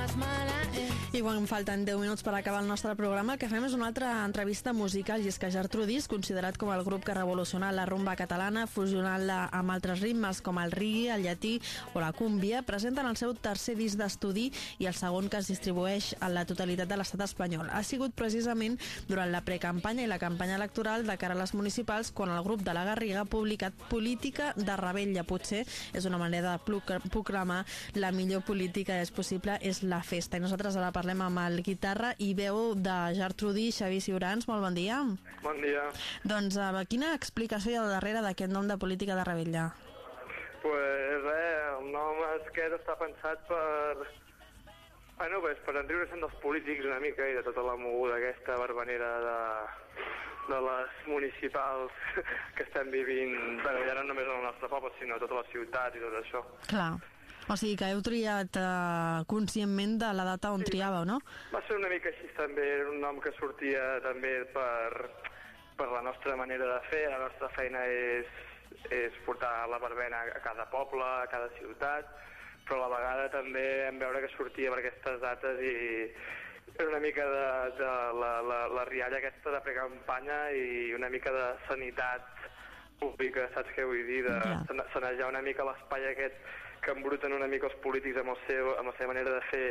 más mala es. I quan falten 10 minuts per acabar el nostre programa, el que fem és una altra entrevista musical, i és que Gertrudis, considerat com el grup que revoluciona la rumba catalana, fusionant-la amb altres ritmes com el reggae, el llatí o la cúmbia, presenten el seu tercer disc d'estudi i el segon que es distribueix a la totalitat de l'estat espanyol. Ha sigut precisament durant la precampanya i la campanya electoral de cara a les municipals quan el grup de la Garriga ha publicat Política de Rebella. Potser és una manera de proclamar la millor política és possible, és la festa. I nosaltres ara parlem amb el guitarra i veu de Gertrudí Xavi Ciurans. Molt bon dia. Bon dia. Doncs eh, quina explicació hi ha darrere d'aquest nom de Política de Rebella? Pues res, el nom aquest està pensat per... Bueno, pues, per enriure-se'n dels polítics una mica i de tota la moguda aquesta barbanera de, de les municipals que estem vivint, bueno, ja no només en el nostre poble, sinó a tota la ciutat i tot això. Clar. O sigui que heu triat eh, conscientment de la data on triàveu, no? Va ser una mica així també, era un nom que sortia també per, per la nostra manera de fer, la nostra feina és, és portar la verbena a cada poble, a cada ciutat, però a la vegada també vam veure que sortia per aquestes dates i era una mica de, de la, la, la rialla aquesta de precampanya i una mica de sanitat pública, saps què vull dir? De sane- sanejar una mica l'espai aquest que embruten una mica els polítics amb, el seu, amb la seva manera de fer,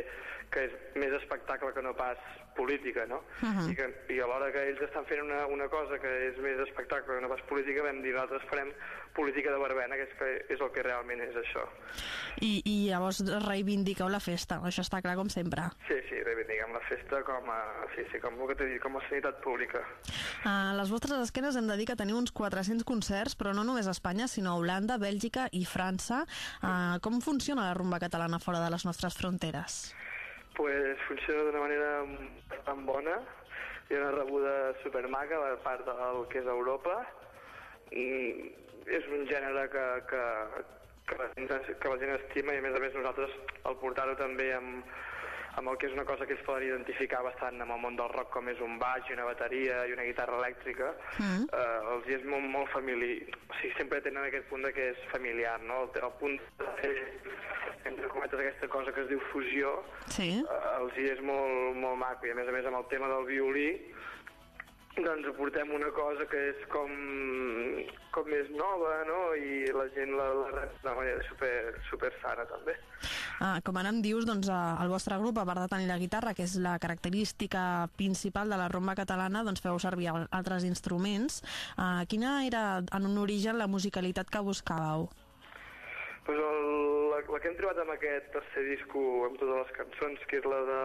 que és més espectacle que no pas política, no? Mhm. I, que, I alhora que ells estan fent una, una cosa que és més espectacle que no pas política, vam dir nosaltres farem política de verbena, que és, que és el que realment és això. I, i llavors reivindiqueu la festa, això està clar com sempre. Sí, sí, reivindiquem la festa com a, sí, sí, com que dit, com a sanitat pública. A les vostres esquenes hem de dir que teniu uns 400 concerts, però no només a Espanya, sinó a Holanda, Bèlgica i França. Uh, com funciona la rumba catalana fora de les nostres fronteres? pues funciona d'una manera bastant bona. Hi ha una rebuda supermaca per part del que és Europa. Mm, és un gènere que, que, que, la gent, que la gent estima i a més a més nosaltres al portar-ho també amb, amb el que és una cosa que es poden identificar bastant amb el món del rock com és un baix i una bateria i una guitarra elèctrica Mm. eh, els és molt, molt familiar o sigui, sempre tenen aquest punt de que és familiar no? el, el punt de entre cometes aquesta cosa que es diu fusió Sí. eh, els és molt, molt maco i a més a més amb el tema del violí doncs aportem una cosa que és com, com més nova no? i la gent la, la de manera super, super sana també Ah, com ara em dius, doncs, eh, el vostre grup, a part de tenir la guitarra, que és la característica principal de la rumba catalana, doncs feu servir al- altres instruments. Uh, quina era, en un origen, la musicalitat que buscàveu? Pues el, la, la que hem trobat amb aquest tercer disco amb totes les cançons, que és la de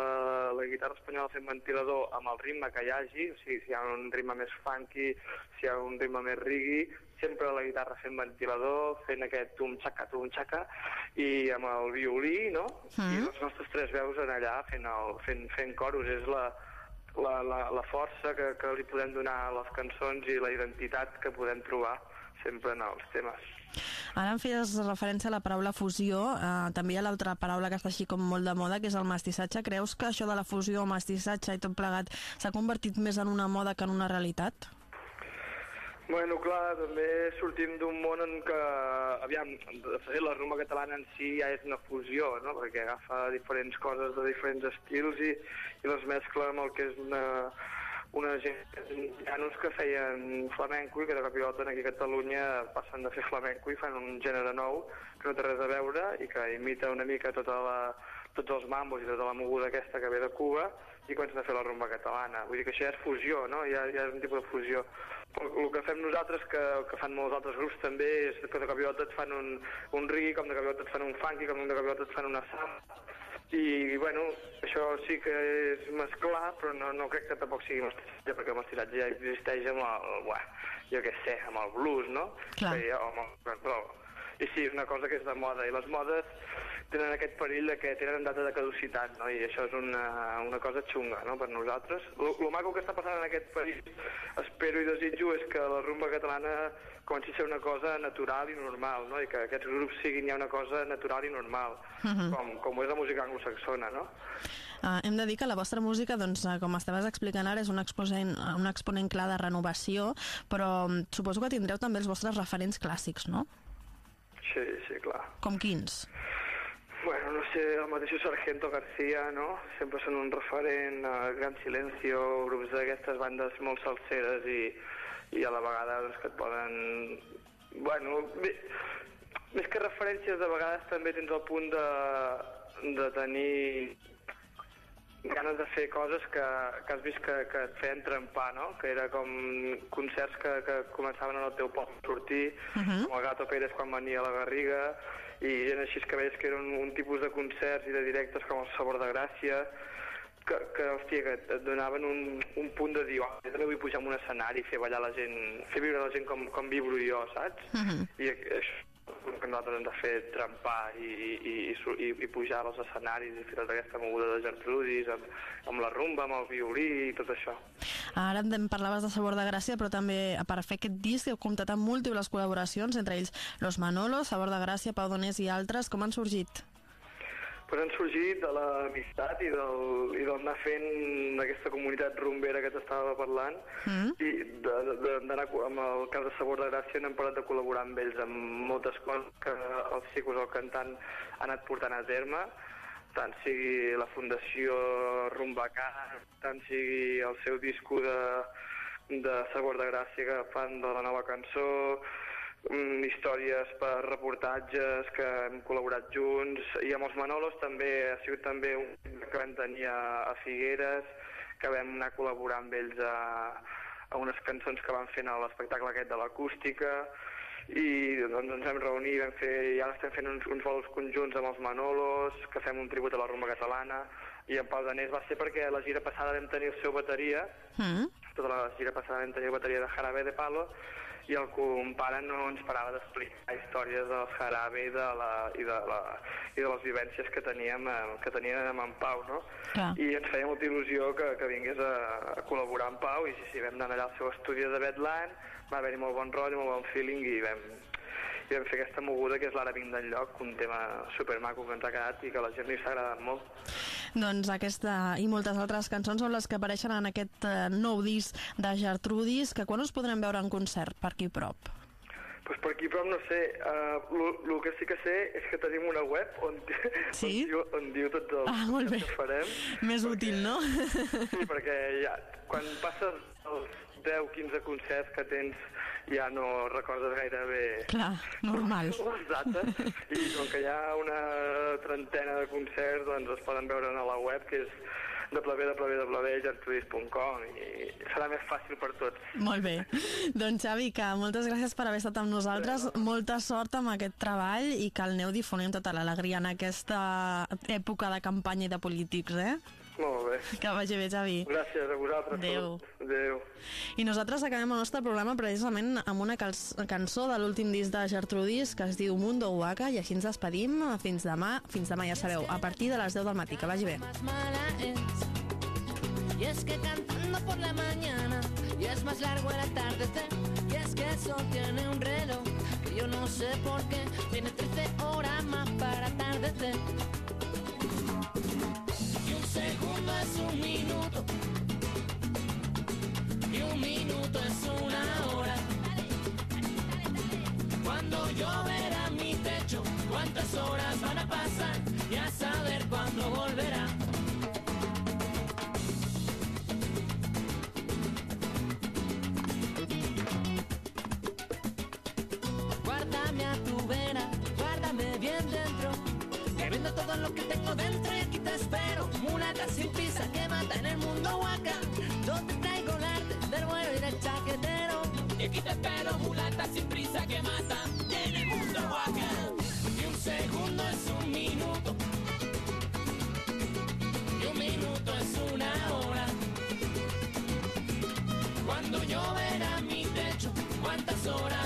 la guitarra espanyola fent ventilador amb el ritme que hi hagi, o sigui, si hi ha un ritme més funky, si hi ha un ritme més rigui, sempre la guitarra fent ventilador, fent aquest tum-xaca, tum-xaca, i amb el violí, no? Mm. I les nostres tres veus en allà fent, el, fent, fent coros, és la, la, la, la força que, que li podem donar a les cançons i la identitat que podem trobar sempre en els temes. Ara em feies referència a la paraula fusió, eh, també hi ha l'altra paraula que està així com molt de moda, que és el mestissatge. Creus que això de la fusió, mestissatge i tot plegat s'ha convertit més en una moda que en una realitat? Bueno, clar, també sortim d'un món en què, aviam, de fet, la rumba catalana en si ja és una fusió, no?, perquè agafa diferents coses de diferents estils i, i les mescla amb el que és una, una gent, llanos que feien flamenco i que de cop i volta aquí a Catalunya passen de fer flamenco i fan un gènere nou que no té res a veure i que imita una mica tota la, tots els mambos i tota la moguda aquesta que ve de Cuba i comencen a fer la rumba catalana. Vull dir que això ja és fusió, no? Ja, ja és un tipus de fusió. El, el que fem nosaltres, que, que fan molts altres grups també, és que de cop i volta et fan un, un reggae, com de cop i volta et fan un funky, com de cop i volta et fan una samba. I, bueno, això sí que és mesclar, però no, no crec que tampoc sigui mestissatge, perquè el mestissatge ja existeix amb el, buah, jo què sé, amb el blues, no? Clar. Sí, amb el, però, i sí, és una cosa que és de moda, i les modes tenen aquest perill de que tenen data de caducitat, no? i això és una, una cosa xunga no? per nosaltres. El maco que està passant en aquest país, espero i desitjo, és que la rumba catalana comenci a ser una cosa natural i normal, no? i que aquests grups siguin ja una cosa natural i normal, Mhm. com, com ho és la música anglosaxona, no? Uh, hem de dir que la vostra música, doncs, uh, com estaves explicant ara, és un exponent, uh, un exponent clar de renovació, però um, suposo que tindreu també els vostres referents clàssics, no? Sí, sí, clar. Com quins? Bueno, no sé, el mateix Sargento García, no? Sempre són un referent, uh, Gran Silencio, grups d'aquestes bandes molt salseres i, i a la vegada doncs, que et poden... Bueno, bé, més que referències, de vegades també tens el punt de, de tenir ganes de fer coses que, que has vist que, que et feien trempar, no? Que era com concerts que, que començaven en el teu poble a sortir, uh -huh. com el Gato Pérez quan venia a la Garriga, i gent així que veies que eren un, un tipus de concerts i de directes com el Sabor de Gràcia, que, que, hòstia, que et donaven un, un punt de dir, oh, jo també vull pujar en un escenari i fer ballar la gent, fer viure la gent com, com vibro jo, saps? Uh -huh. I això que nosaltres hem de fer trempar i, i, i, i pujar als escenaris i fer tota aquesta moguda de Gertrudis amb, amb la rumba, amb el violí i tot això. Ara em parlaves de Sabor de Gràcia, però també per fer aquest disc heu comptat amb múltiples col·laboracions, entre ells Los Manolos, Sabor de Gràcia, Pau Donés i altres. Com han sorgit? Pues han sorgit de l'amistat i del, i del anar fent aquesta comunitat rumbera que t'estava parlant. Mm. i d'anar amb el cas de Sabor de Gràcia n'hem parlat de col·laborar amb ells amb moltes coses que el Cicus, el cantant, ha anat portant a terme. Tant sigui la Fundació Rumbacà, tant sigui el seu disco de, de Sabor de Gràcia que fan de la nova cançó, històries per reportatges que hem col·laborat junts. I amb els Manolos també ha sigut també un que vam tenir a, a Figueres que vam anar a col·laborar amb ells a, a unes cançons que van fent a l'espectacle aquest de l'acústica. I doncs ens vam reunir, vam fer, i ara estem fent uns, uns vols conjunts amb els Manolos, que fem un tribut a la rumba catalana, i en Pau Danés va ser perquè la gira passada vam tenir el seu bateria, mm. tota la gira passada vam tenir el bateria de Jarabe de Palo, i el compare no ens parava d'explicar històries del Jarabe i de, la, i, de la, i de les vivències que teníem, eh, que teníem en Pau, no? Clar. I ens feia molta il·lusió que, que vingués a, a col·laborar amb Pau i sí, sí, vam anar allà al seu estudi de Bedland, va haver-hi molt bon rotllo, molt bon feeling i vam, i vam fer aquesta moguda que és l'Ara vinc d'enlloc, un tema supermaco que ens ha quedat i que a la gent li s'ha agradat molt. Doncs aquesta i moltes altres cançons són les que apareixen en aquest uh, nou disc de Gertrudis, que quan us podrem veure en concert per aquí prop? Pues per aquí prop no sé, uh, el que sí que sé és que tenim una web on, sí? on, diu, on diu tots els ah, molt bé. que farem. Més perquè, útil, no? Sí, perquè ja, quan passes els 10-15 concerts que tens ja no recordes gaire bé Clar, normal. les dates i com que hi ha una trentena de concerts doncs es poden veure a la web que és www.gertrudis.com i serà més fàcil per tots. Molt bé. Doncs Xavi, que moltes gràcies per haver estat amb nosaltres, sí. molta sort amb aquest treball i que el aneu difonint tota l'alegria en aquesta època de campanya i de polítics, eh? Molt bé. Que vagi bé, Xavi. Gràcies a vosaltres. Adéu. Adéu. I nosaltres acabem el nostre programa precisament amb una cançó de l'últim disc de Gertrudis que es diu Mundo Huaca i així ens despedim fins demà. Fins demà, ja sabeu, a partir de les 10 del matí. Que vagi bé. Y es que cantando por la mañana y es más largo el atardecer y es que eso tiene un reloj que yo no sé por qué tiene 13 horas más para atardecer un minuto es una hora. Cuando lloverá mi techo, cuántas horas van a pasar y a saber cuándo volverá. Te espero, mulata sin prisa que mata en el mundo huaca. Y un segundo es un minuto. Y un minuto es una hora. Cuando lloverá mi techo, ¿cuántas horas?